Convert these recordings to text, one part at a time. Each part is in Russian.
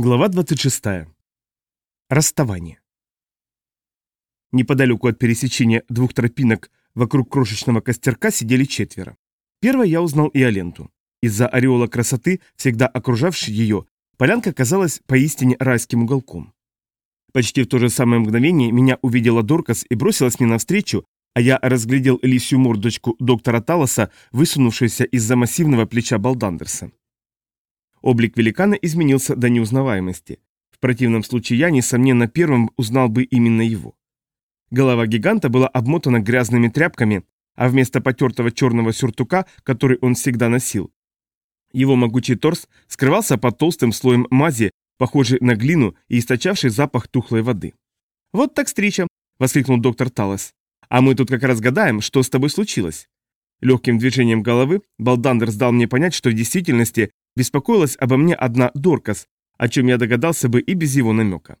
Глава 26. Расставание. Неподалеку от пересечения двух тропинок вокруг крошечного костерка сидели четверо. Первой я узнал и Аленту. Из-за ореола красоты, всегда окружавшей ее, полянка казалась поистине райским уголком. Почти в то же самое мгновение меня увидела Доркас и бросилась мне навстречу, а я разглядел лисью мордочку доктора Талоса, высунувшуюся из-за массивного плеча Балдандерса. Облик великана изменился до неузнаваемости. В противном случае я, несомненно, первым узнал бы именно его. Голова гиганта была обмотана грязными тряпками, а вместо потертого черного сюртука, который он всегда носил, его могучий торс скрывался под толстым слоем мази, похожий на глину и источавший запах тухлой воды. «Вот так встреча!» — воскликнул доктор Талос. «А мы тут как раз гадаем, что с тобой случилось». Легким движением головы Балдандер сдал мне понять, что в действительности Беспокоилась обо мне одна Доркас, о чем я догадался бы и без его намека.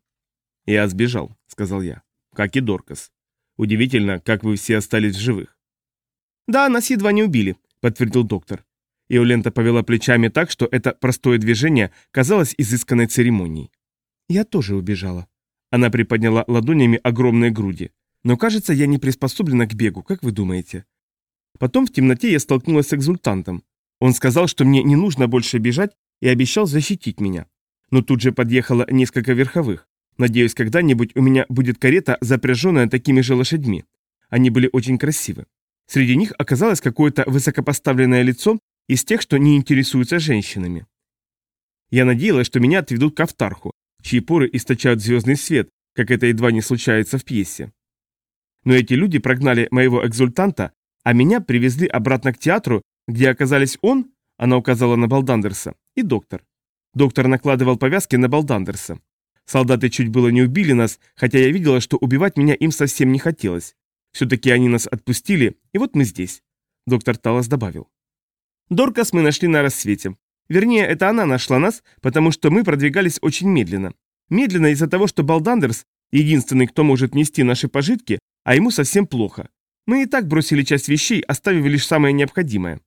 «Я сбежал», — сказал я, — «как и Доркас. Удивительно, как вы все остались живых». «Да, нас едва не убили», — подтвердил доктор. Иолента повела плечами так, что это простое движение казалось изысканной церемонией. «Я тоже убежала». Она приподняла ладонями огромные груди. «Но кажется, я не приспособлена к бегу, как вы думаете?» Потом в темноте я столкнулась с экзультантом. Он сказал, что мне не нужно больше бежать и обещал защитить меня. Но тут же подъехало несколько верховых. Надеюсь, когда-нибудь у меня будет карета, запряженная такими же лошадьми. Они были очень красивы. Среди них оказалось какое-то высокопоставленное лицо из тех, что не интересуются женщинами. Я надеялась, что меня отведут к Автарху, чьи поры источают звездный свет, как это едва не случается в пьесе. Но эти люди прогнали моего экзультанта, а меня привезли обратно к театру, где оказались он, она указала на Балдандерса, и доктор. Доктор накладывал повязки на Балдандерса. Солдаты чуть было не убили нас, хотя я видела, что убивать меня им совсем не хотелось. Все-таки они нас отпустили, и вот мы здесь. Доктор Талас добавил. Доркас мы нашли на рассвете. Вернее, это она нашла нас, потому что мы продвигались очень медленно. Медленно из-за того, что Балдандерс – единственный, кто может нести наши пожитки, а ему совсем плохо. Мы и так бросили часть вещей, оставив лишь самое необходимое.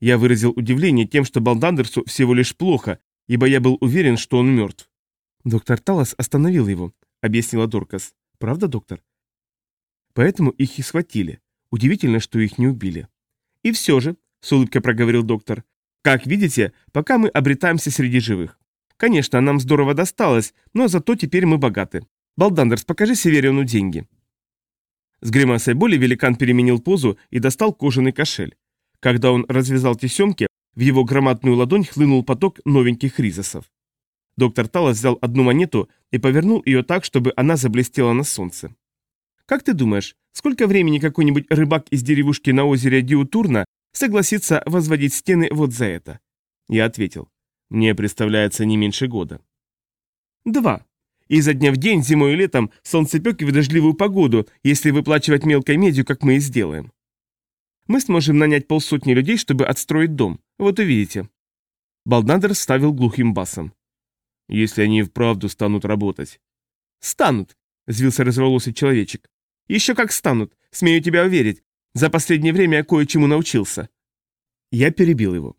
Я выразил удивление тем, что Балдандерсу всего лишь плохо, ибо я был уверен, что он мертв. Доктор Талас остановил его, объяснила Доркас. Правда, доктор? Поэтому их и схватили. Удивительно, что их не убили. И все же, с улыбкой проговорил доктор, как видите, пока мы обретаемся среди живых. Конечно, нам здорово досталось, но зато теперь мы богаты. Балдандерс, покажи Севериону деньги. С гримасой боли великан переменил позу и достал кожаный кошель. Когда он развязал тесемки, в его громадную ладонь хлынул поток новеньких ризосов. Доктор Талас взял одну монету и повернул ее так, чтобы она заблестела на солнце. «Как ты думаешь, сколько времени какой-нибудь рыбак из деревушки на озере Диутурна согласится возводить стены вот за это?» Я ответил. «Мне представляется не меньше года». «Два. И за дня в день, зимой и летом, солнцепек и в дождливую погоду, если выплачивать мелкой медью, как мы и сделаем. Мы сможем нанять полсотни людей, чтобы отстроить дом. Вот увидите». Балднадер ставил глухим басом. «Если они вправду станут работать». «Станут», — взвился разрволосый человечек. «Еще как станут, смею тебя уверить. За последнее время я кое-чему научился». Я перебил его.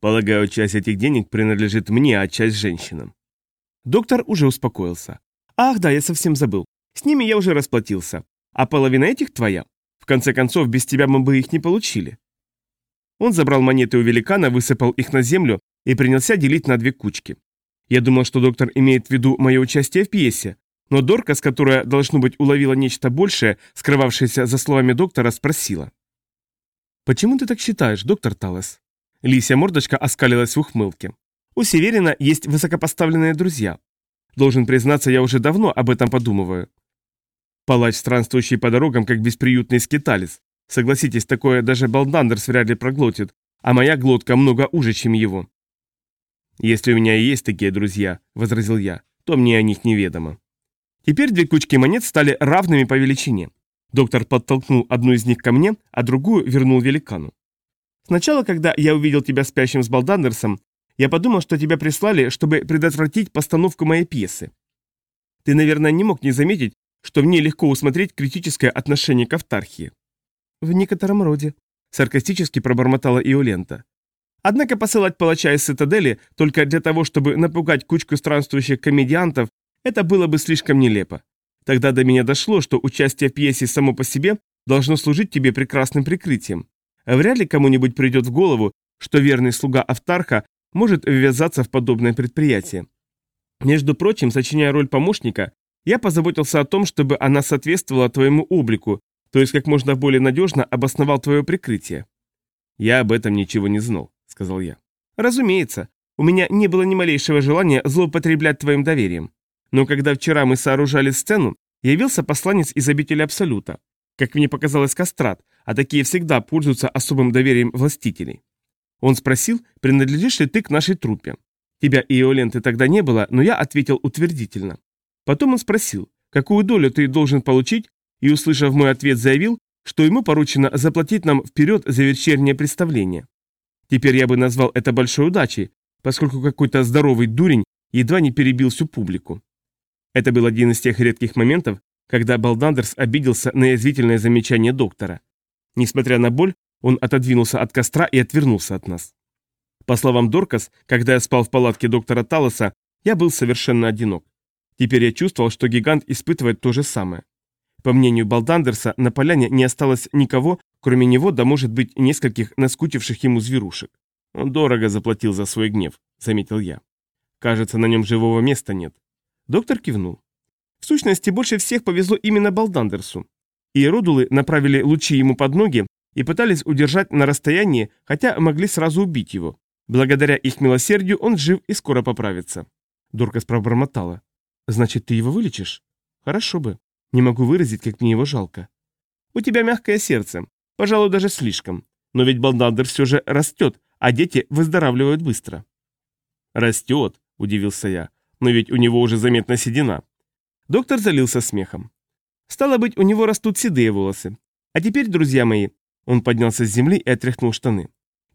«Полагаю, часть этих денег принадлежит мне, а часть женщинам». Доктор уже успокоился. «Ах да, я совсем забыл. С ними я уже расплатился. А половина этих твоя. В конце концов, без тебя мы бы их не получили. Он забрал монеты у великана, высыпал их на землю и принялся делить на две кучки. Я думал, что доктор имеет в виду мое участие в пьесе, но Дорка, с которой, должно быть, уловила нечто большее, скрывавшееся за словами доктора, спросила. «Почему ты так считаешь, доктор Талес?» Лисия мордочка оскалилась в ухмылке. «У Северина есть высокопоставленные друзья. Должен признаться, я уже давно об этом подумываю. Палач, странствующий по дорогам, как бесприютный скиталец. Согласитесь, такое даже Балдандерс вряд ли проглотит, а моя глотка много уже, чем его. «Если у меня и есть такие друзья», — возразил я, — «то мне о них неведомо». Теперь две кучки монет стали равными по величине. Доктор подтолкнул одну из них ко мне, а другую вернул великану. Сначала, когда я увидел тебя спящим с Балдандерсом, я подумал, что тебя прислали, чтобы предотвратить постановку моей пьесы. Ты, наверное, не мог не заметить, что в ней легко усмотреть критическое отношение к автархии. В некотором роде, саркастически пробормотала Иолента. Однако посылать палача из цитадели только для того, чтобы напугать кучку странствующих комедиантов, это было бы слишком нелепо. Тогда до меня дошло, что участие в пьесе само по себе должно служить тебе прекрасным прикрытием. Вряд ли кому-нибудь придет в голову, что верный слуга Автарха может ввязаться в подобное предприятие. Между прочим, сочиняя роль помощника, я позаботился о том, чтобы она соответствовала твоему облику, то есть как можно более надежно обосновал твое прикрытие. Я об этом ничего не знал, сказал я. Разумеется, у меня не было ни малейшего желания злоупотреблять твоим доверием. Но когда вчера мы сооружали сцену, явился посланец из обители Абсолюта. Как мне показалось, кастрат, а такие всегда пользуются особым доверием властителей. Он спросил, принадлежишь ли ты к нашей труппе. Тебя и Иоленты тогда не было, но я ответил утвердительно. Потом он спросил, какую долю ты должен получить, и, услышав мой ответ, заявил, что ему поручено заплатить нам вперед за вечернее представление. Теперь я бы назвал это большой удачей, поскольку какой-то здоровый дурень едва не перебил всю публику. Это был один из тех редких моментов, когда Балдандерс обиделся на язвительное замечание доктора. Несмотря на боль, он отодвинулся от костра и отвернулся от нас. По словам Доркас, когда я спал в палатке доктора Талоса, я был совершенно одинок. Теперь я чувствовал, что гигант испытывает то же самое. По мнению Балдандерса, на поляне не осталось никого, кроме него, да может быть нескольких наскучивших ему зверушек. Он дорого заплатил за свой гнев, заметил я. Кажется, на нем живого места нет. Доктор кивнул. В сущности, больше всех повезло именно Балдандерсу. И родулы направили лучи ему под ноги и пытались удержать на расстоянии, хотя могли сразу убить его. Благодаря их милосердию он жив и скоро поправится. Доркас пробормотала. «Значит, ты его вылечишь?» «Хорошо бы. Не могу выразить, как мне его жалко». «У тебя мягкое сердце. Пожалуй, даже слишком. Но ведь Балдандер все же растет, а дети выздоравливают быстро». «Растет», — удивился я. «Но ведь у него уже заметна седина. Доктор залился смехом. Стало быть, у него растут седые волосы. А теперь, друзья мои, он поднялся с земли и отряхнул штаны.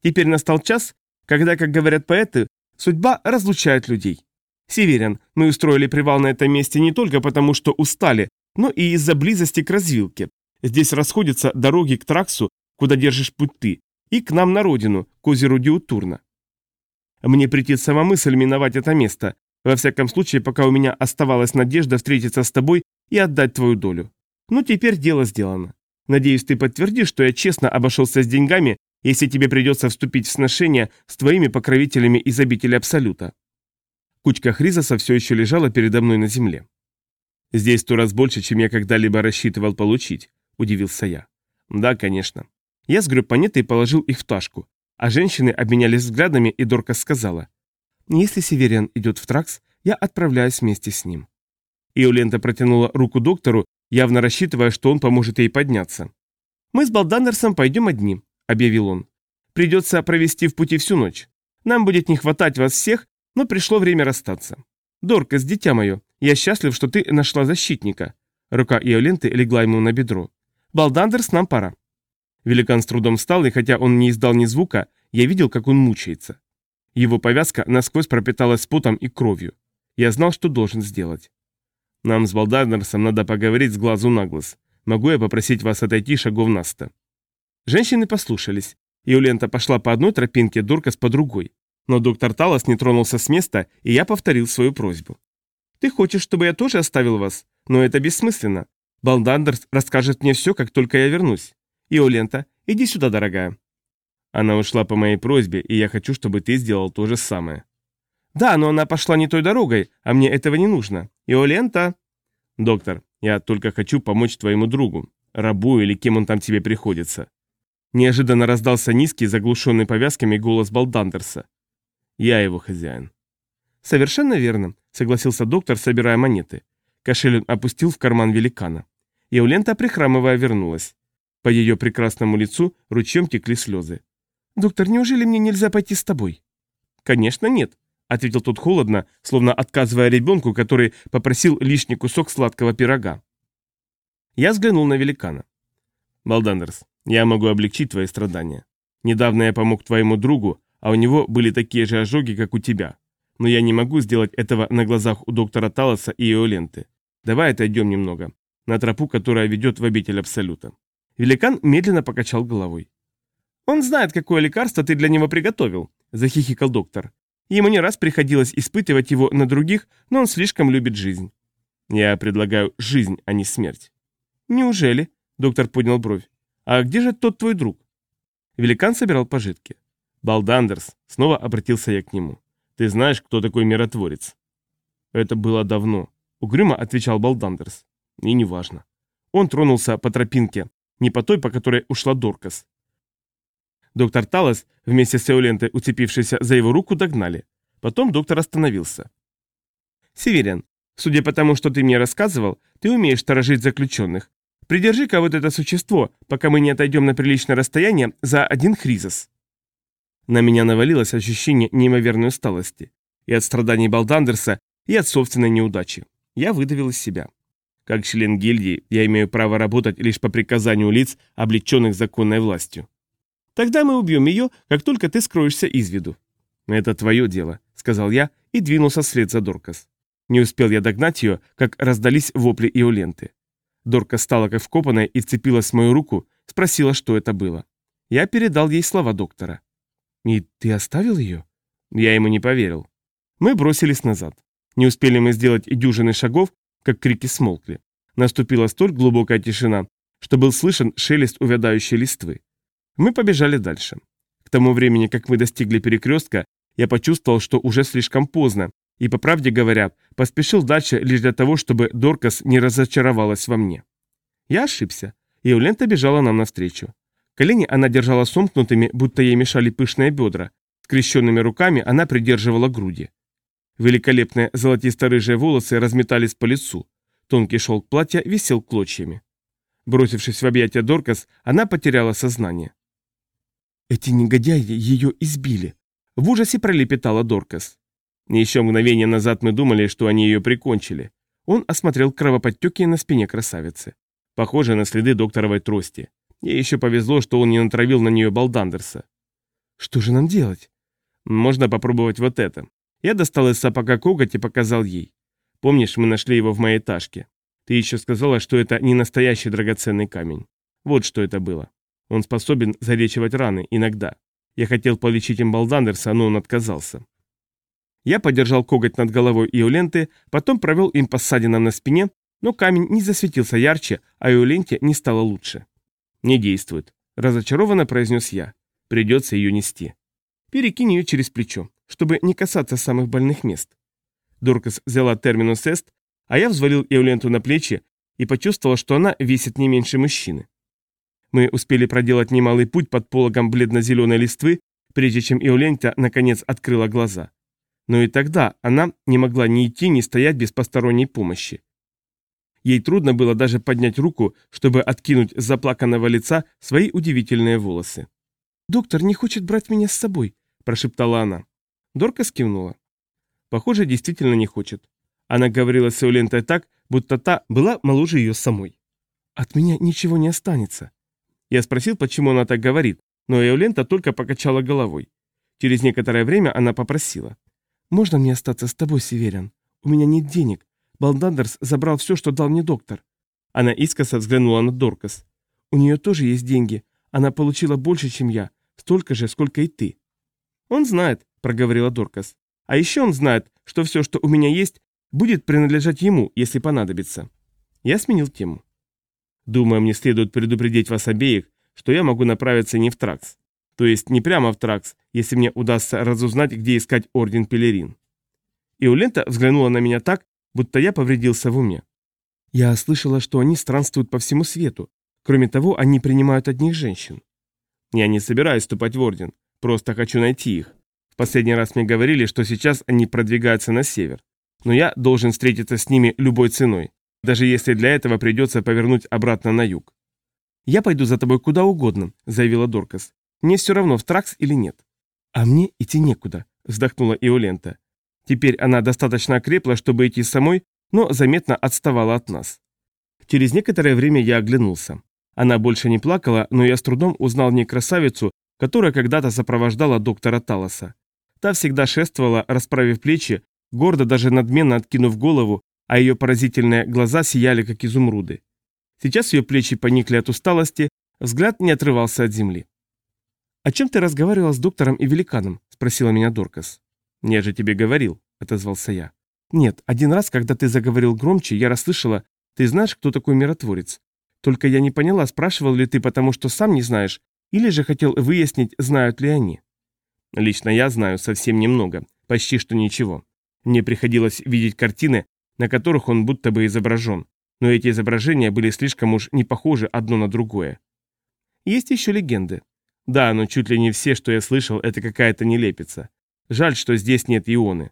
Теперь настал час, когда, как говорят поэты, судьба разлучает людей. Северян, мы устроили привал на этом месте не только потому, что устали, но и из-за близости к развилке. Здесь расходятся дороги к Траксу, куда держишь путь ты, и к нам на родину, к озеру Диутурна. Мне претит сама мысль миновать это место, во всяком случае, пока у меня оставалась надежда встретиться с тобой и отдать твою долю. Ну, теперь дело сделано. Надеюсь, ты подтвердишь, что я честно обошелся с деньгами, если тебе придется вступить в сношение с твоими покровителями из обители Абсолюта. Кучка хризоса все еще лежала передо мной на земле. «Здесь сто раз больше, чем я когда-либо рассчитывал получить», – удивился я. «Да, конечно». Я сгреб монеты и положил их в ташку, а женщины обменялись взглядами, и Дорка сказала. Если Севериан идет в Тракс, я отправляюсь вместе с ним. Иолента протянула руку доктору, явно рассчитывая, что он поможет ей подняться. «Мы с Балданерсом пойдем одни», — объявил он. «Придется провести в пути всю ночь. Нам будет не хватать вас всех, но пришло время расстаться. Доркас, дитя мое, я счастлив, что ты нашла защитника». Рука Иоленты легла ему на бедро. «Балдандерс, нам пора». Великан с трудом встал, и хотя он не издал ни звука, я видел, как он мучается. Его повязка насквозь пропиталась потом и кровью. Я знал, что должен сделать. Нам с Балдарнерсом надо поговорить с глазу на глаз. Могу я попросить вас отойти шагов на сто?» Женщины послушались. Иолента пошла по одной тропинке, Дуркас по другой. Но доктор Талос не тронулся с места, и я повторил свою просьбу. «Ты хочешь, чтобы я тоже оставил вас? Но это бессмысленно. Балдандерс расскажет мне все, как только я вернусь. Иолента, иди сюда, дорогая». Она ушла по моей просьбе, и я хочу, чтобы ты сделал то же самое. Да, но она пошла не той дорогой, а мне этого не нужно. Иолента... Доктор, я только хочу помочь твоему другу, рабу или кем он там тебе приходится. Неожиданно раздался низкий, заглушенный повязками голос Балдандерса. Я его хозяин. Совершенно верно, согласился доктор, собирая монеты. Кошель опустил в карман великана. Иолента, прихрамывая, вернулась. По ее прекрасному лицу ручьем текли слезы. «Доктор, неужели мне нельзя пойти с тобой?» «Конечно нет», — ответил тот холодно, словно отказывая ребенку, который попросил лишний кусок сладкого пирога. Я взглянул на великана. «Балдандерс, я могу облегчить твои страдания. Недавно я помог твоему другу, а у него были такие же ожоги, как у тебя. Но я не могу сделать этого на глазах у доктора Талоса и Иоленты. Давай отойдем немного, на тропу, которая ведет в обитель Абсолюта». Великан медленно покачал головой. Он знает, какое лекарство ты для него приготовил. – захихикал доктор. Ему не раз приходилось испытывать его на других, но он слишком любит жизнь. Я предлагаю жизнь, а не смерть. Неужели? Доктор поднял бровь. А где же тот твой друг? Великан собирал пожитки. Балдандерс, снова обратился я к нему. Ты знаешь, кто такой миротворец? Это было давно. Угрюмо отвечал Балдандерс. И неважно. Он тронулся по тропинке, не по той, по которой ушла Доркас. Доктор Талос вместе с Эолентой, уцепившейся за его руку, догнали. Потом доктор остановился. «Северин, судя по тому, что ты мне рассказывал, ты умеешь сторожить заключенных. Придержи-ка вот это существо, пока мы не отойдем на приличное расстояние за один хризис». На меня навалилось ощущение неимоверной усталости. И от страданий Балдандерса, и от собственной неудачи. Я выдавил из себя. Как член гильдии, я имею право работать лишь по приказанию лиц, облеченных законной властью. Тогда мы убьем ее, как только ты скроешься из виду. Это твое дело, сказал я и двинулся вслед за Доркас. Не успел я догнать ее, как раздались вопли и ленты. Дорка стала как вкопанная и вцепилась в мою руку, спросила, что это было. Я передал ей слова доктора. «И ты оставил ее?» Я ему не поверил. Мы бросились назад. Не успели мы сделать и дюжины шагов, как крики смолкли. Наступила столь глубокая тишина, что был слышен шелест увядающей листвы. Мы побежали дальше. К тому времени, как мы достигли перекрестка, я почувствовал, что уже слишком поздно, и, по правде говоря, поспешил дальше лишь для того, чтобы Доркас не разочаровалась во мне. Я ошибся, и Улента бежала нам навстречу. Колени она держала сомкнутыми, будто ей мешали пышные бедра. Скрещенными руками она придерживала груди. Великолепные золотисто-рыжие волосы разметались по лицу. Тонкий шелк платья висел клочьями. Бросившись в объятия Доркас, она потеряла сознание. «Эти негодяи ее избили!» В ужасе пролепетала Доркас. Еще мгновение назад мы думали, что они ее прикончили. Он осмотрел кровоподтеки на спине красавицы. Похоже на следы докторовой трости. Ей еще повезло, что он не натравил на нее Балдандерса. «Что же нам делать?» «Можно попробовать вот это. Я достал из сапога коготь и показал ей. Помнишь, мы нашли его в моей ташке? Ты еще сказала, что это не настоящий драгоценный камень. Вот что это было. Он способен залечивать раны, иногда. Я хотел полечить им Балдандерса, но он отказался. Я подержал коготь над головой Иоленты, потом провел им по ссадинам на спине, но камень не засветился ярче, а Иоленте не стало лучше. «Не действует», – разочарованно произнес я. «Придется ее нести». «Перекинь ее через плечо чтобы не касаться самых больных мест. Доркас взяла терминус эст, а я взвалил Эуленту на плечи и почувствовал, что она весит не меньше мужчины. Мы успели проделать немалый путь под пологом бледно-зеленой листвы, прежде чем Эулента наконец открыла глаза. Но и тогда она не могла ни идти, ни стоять без посторонней помощи. Ей трудно было даже поднять руку, чтобы откинуть с заплаканного лица свои удивительные волосы. «Доктор не хочет брать меня с собой», – прошептала она. Дорка скивнула. Похоже, действительно не хочет. Она говорила с Эолентой так, будто та была моложе ее самой. «От меня ничего не останется». Я спросил, почему она так говорит, но Эолента только покачала головой. Через некоторое время она попросила. «Можно мне остаться с тобой, Северян? У меня нет денег. Балдандерс забрал все, что дал мне доктор». Она искоса взглянула на Доркас. «У нее тоже есть деньги. Она получила больше, чем я. Столько же, сколько и ты». «Он знает», — проговорила Доркас. «А еще он знает, что все, что у меня есть, будет принадлежать ему, если понадобится». Я сменил тему. «Думаю, мне следует предупредить вас обеих, что я могу направиться не в Тракс. То есть не прямо в Тракс, если мне удастся разузнать, где искать Орден Пелерин». Улента взглянула на меня так, будто я повредился в уме. «Я слышала, что они странствуют по всему свету. Кроме того, они принимают одних женщин». «Я не собираюсь вступать в Орден. Просто хочу найти их. В последний раз мне говорили, что сейчас они продвигаются на север. Но я должен встретиться с ними любой ценой, даже если для этого придется повернуть обратно на юг. «Я пойду за тобой куда угодно», — заявила Доркас. «Мне все равно, в Тракс или нет». «А мне идти некуда», — вздохнула Иолента. Теперь она достаточно окрепла, чтобы идти самой, но заметно отставала от нас. Через некоторое время я оглянулся. Она больше не плакала, но я с трудом узнал в ней красавицу, которая когда-то сопровождала доктора Талоса. Та всегда шествовала, расправив плечи, гордо даже надменно откинув голову, а ее поразительные глаза сияли, как изумруды. Сейчас ее плечи поникли от усталости, взгляд не отрывался от земли. «О чем ты разговаривал с доктором и великаном?» – спросила меня Доркас. «Я же тебе говорил», – отозвался я. «Нет, один раз, когда ты заговорил громче, я расслышала, ты знаешь, кто такой миротворец. Только я не поняла, спрашивал ли ты, потому что сам не знаешь, или же хотел выяснить, знают ли они». «Лично я знаю совсем немного, почти что ничего. Мне приходилось видеть картины, на которых он будто бы изображен, но эти изображения были слишком уж не похожи одно на другое. Есть еще легенды. Да, но чуть ли не все, что я слышал, это какая-то нелепица. Жаль, что здесь нет Ионы.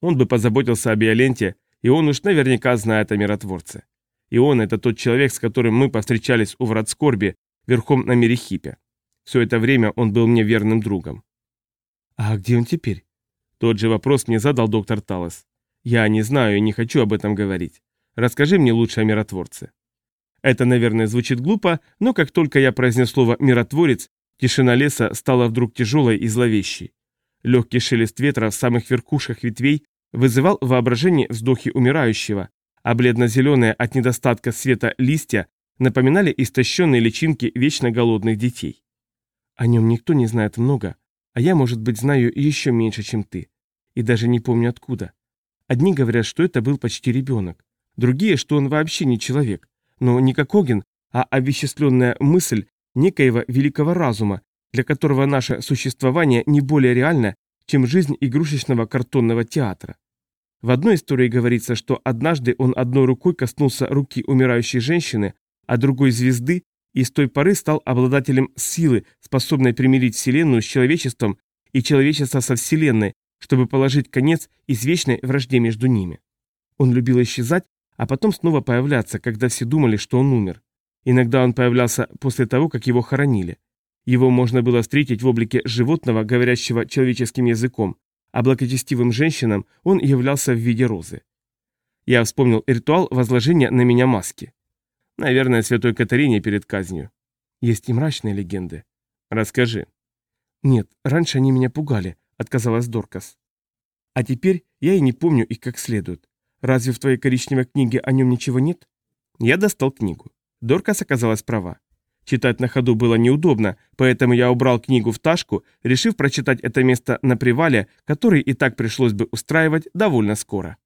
Он бы позаботился об Иоленте, и он уж наверняка знает о миротворце. Ион – это тот человек, с которым мы повстречались у врат скорби, верхом на Мерехипе. Все это время он был мне верным другом. А где он теперь? Тот же вопрос мне задал доктор Талос. Я не знаю и не хочу об этом говорить. Расскажи мне лучше о миротворце. Это, наверное, звучит глупо, но как только я произнес слово «миротворец», тишина леса стала вдруг тяжелой и зловещей. Легкий шелест ветра в самых верхушках ветвей вызывал воображение вздохи умирающего, а бледно-зеленые от недостатка света листья напоминали истощенные личинки вечно голодных детей. О нем никто не знает много, а я, может быть, знаю еще меньше, чем ты. И даже не помню откуда. Одни говорят, что это был почти ребенок, другие, что он вообще не человек, но не как Оген, а овеществленная мысль некоего великого разума, для которого наше существование не более реально, чем жизнь игрушечного картонного театра. В одной истории говорится, что однажды он одной рукой коснулся руки умирающей женщины, а другой звезды, и с той поры стал обладателем силы, способной примирить Вселенную с человечеством и человечество со Вселенной, чтобы положить конец извечной вражде между ними. Он любил исчезать, а потом снова появляться, когда все думали, что он умер. Иногда он появлялся после того, как его хоронили. Его можно было встретить в облике животного, говорящего человеческим языком, а благочестивым женщинам он являлся в виде розы. Я вспомнил ритуал возложения на меня маски. Наверное, святой Катарине перед казнью. Есть и мрачные легенды. Расскажи. Нет, раньше они меня пугали, отказалась Доркас. А теперь я и не помню их как следует. Разве в твоей коричневой книге о нем ничего нет? Я достал книгу. Доркас оказалась права. Читать на ходу было неудобно, поэтому я убрал книгу в ташку, решив прочитать это место на привале, который и так пришлось бы устраивать довольно скоро.